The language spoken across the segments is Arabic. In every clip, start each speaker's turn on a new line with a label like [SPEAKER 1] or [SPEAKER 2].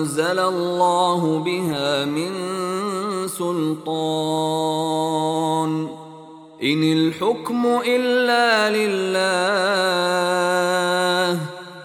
[SPEAKER 1] أنزل الله بها من سلطان. إن الحكم إلا لله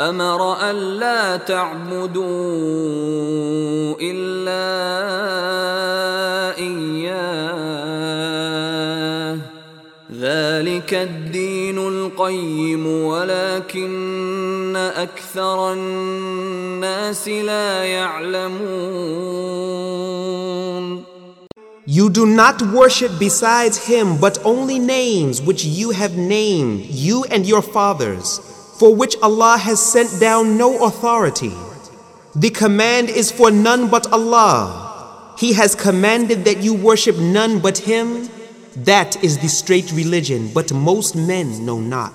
[SPEAKER 1] أمر ألا تعبدوا إلا ذلك الدين القيم ولكن أكثر الناس لا يعلمون
[SPEAKER 2] You do not worship besides him but only names which you have named, you and your fathers, for which Allah has sent down no authority. The command is for none but Allah. He has commanded that you worship none but Him. that is the straight religion, but most men know not.